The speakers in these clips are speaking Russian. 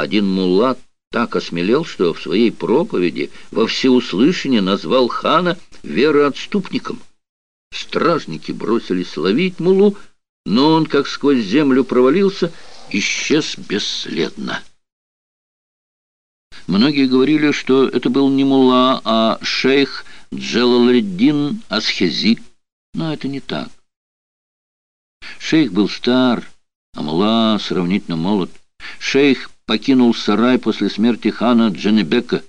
один мулла так осмелел, что в своей проповеди во всеуслышание назвал хана вероотступником. Стражники бросились ловить мулу, но он, как сквозь землю провалился, исчез бесследно. Многие говорили, что это был не мулла, а шейх Джалаледдин Асхези, но это не так. Шейх был стар, а мулла сравнительно молод. Шейх покинул сарай после смерти хана Джанебека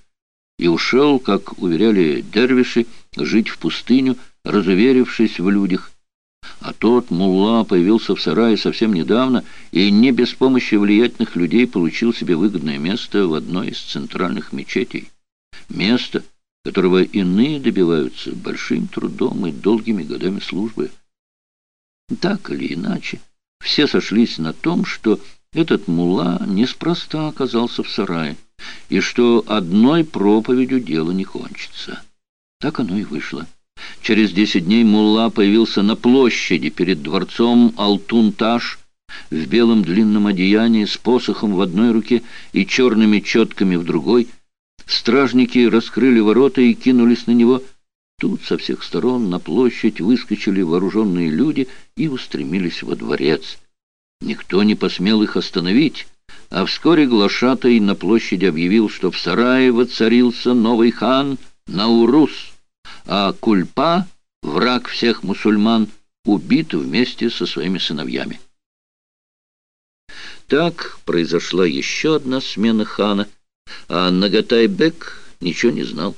и ушел, как уверяли дервиши, жить в пустыню, разуверившись в людях. А тот мулла появился в сарае совсем недавно и не без помощи влиятельных людей получил себе выгодное место в одной из центральных мечетей. Место, которого иные добиваются большим трудом и долгими годами службы. Так или иначе, все сошлись на том, что этот мулла неспроста оказался в сарае, и что одной проповедью дело не кончится. Так оно и вышло. Через десять дней мулла появился на площади перед дворцом Алтун-Таш в белом длинном одеянии с посохом в одной руке и черными четками в другой. Стражники раскрыли ворота и кинулись на него. Тут со всех сторон на площадь выскочили вооруженные люди и устремились во дворец. Никто не посмел их остановить, а вскоре глашатай на площади объявил, что в сарае воцарился новый хан Наурус, а Кульпа, враг всех мусульман, убит вместе со своими сыновьями. Так произошла еще одна смена хана, а Нагатай-бек ничего не знал.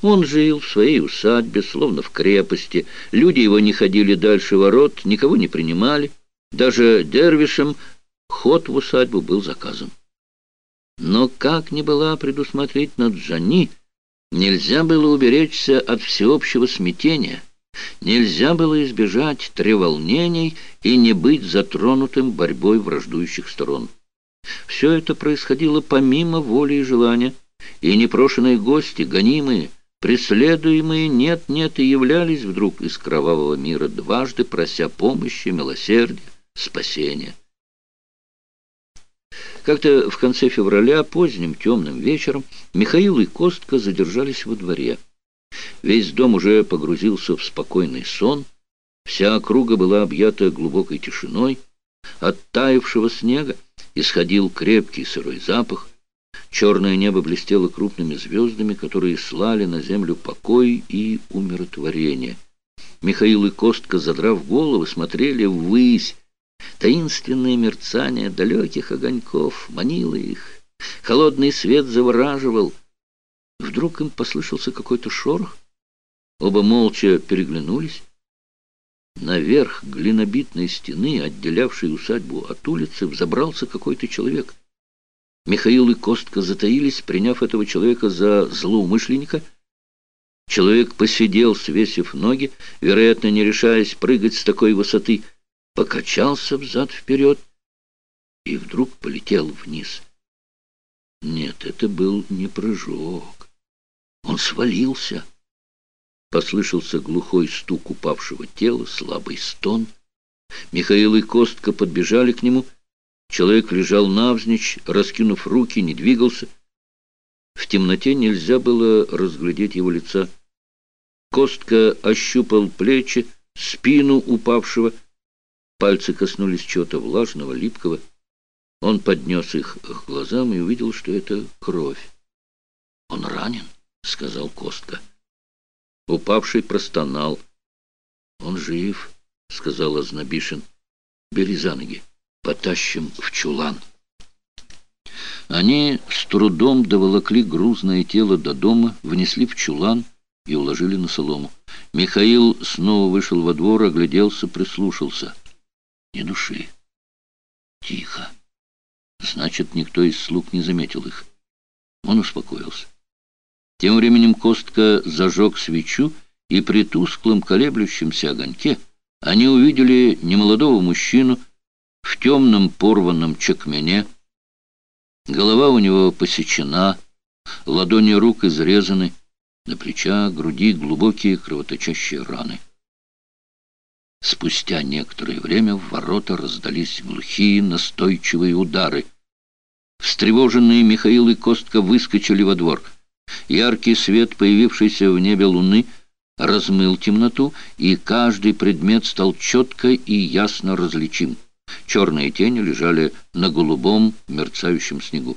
Он жил в своей усадьбе, словно в крепости, люди его не ходили дальше ворот, никого не принимали. Даже дервишем ход в усадьбу был заказан. Но как ни была предусмотрительна Джани, нельзя было уберечься от всеобщего смятения, нельзя было избежать треволнений и не быть затронутым борьбой враждующих сторон. Все это происходило помимо воли и желания, и непрошенные гости, гонимые, преследуемые нет-нет и являлись вдруг из кровавого мира, дважды прося помощи, милосердия, спасения. Как-то в конце февраля, поздним темным вечером, Михаил и Костка задержались во дворе. Весь дом уже погрузился в спокойный сон, вся округа была объята глубокой тишиной, от таявшего снега исходил крепкий сырой запах, черное небо блестело крупными звездами, которые слали на землю покой и умиротворение. Михаил и Костка, задрав головы, смотрели ввысь, Таинственное мерцание далеких огоньков манило их. Холодный свет завораживал. Вдруг им послышался какой-то шорох. Оба молча переглянулись. Наверх глинобитной стены, отделявшей усадьбу от улицы, взобрался какой-то человек. Михаил и Костка затаились, приняв этого человека за злоумышленника. Человек посидел, свесив ноги, вероятно, не решаясь прыгать с такой высоты — покачался взад-вперед и вдруг полетел вниз. Нет, это был не прыжок. Он свалился. Послышался глухой стук упавшего тела, слабый стон. Михаил и Костка подбежали к нему. Человек лежал навзничь, раскинув руки, не двигался. В темноте нельзя было разглядеть его лица. Костка ощупал плечи, спину упавшего, Пальцы коснулись чего-то влажного, липкого. Он поднес их к глазам и увидел, что это кровь. «Он ранен», — сказал Костка. Упавший простонал. «Он жив», — сказал Ознобишин. «Бери за ноги, потащим в чулан». Они с трудом доволокли грузное тело до дома, внесли в чулан и уложили на солому. Михаил снова вышел во двор, огляделся, прислушался — ни души. Тихо. Значит, никто из слуг не заметил их. Он успокоился. Тем временем Костка зажег свечу, и при тусклом колеблющемся огоньке они увидели немолодого мужчину в темном порванном чекмене. Голова у него посечена, ладони рук изрезаны, на плечах, груди глубокие кровоточащие раны. Спустя некоторое время в ворота раздались глухие настойчивые удары. Встревоженные Михаил и Костка выскочили во двор. Яркий свет, появившийся в небе луны, размыл темноту, и каждый предмет стал четко и ясно различим. Черные тени лежали на голубом мерцающем снегу.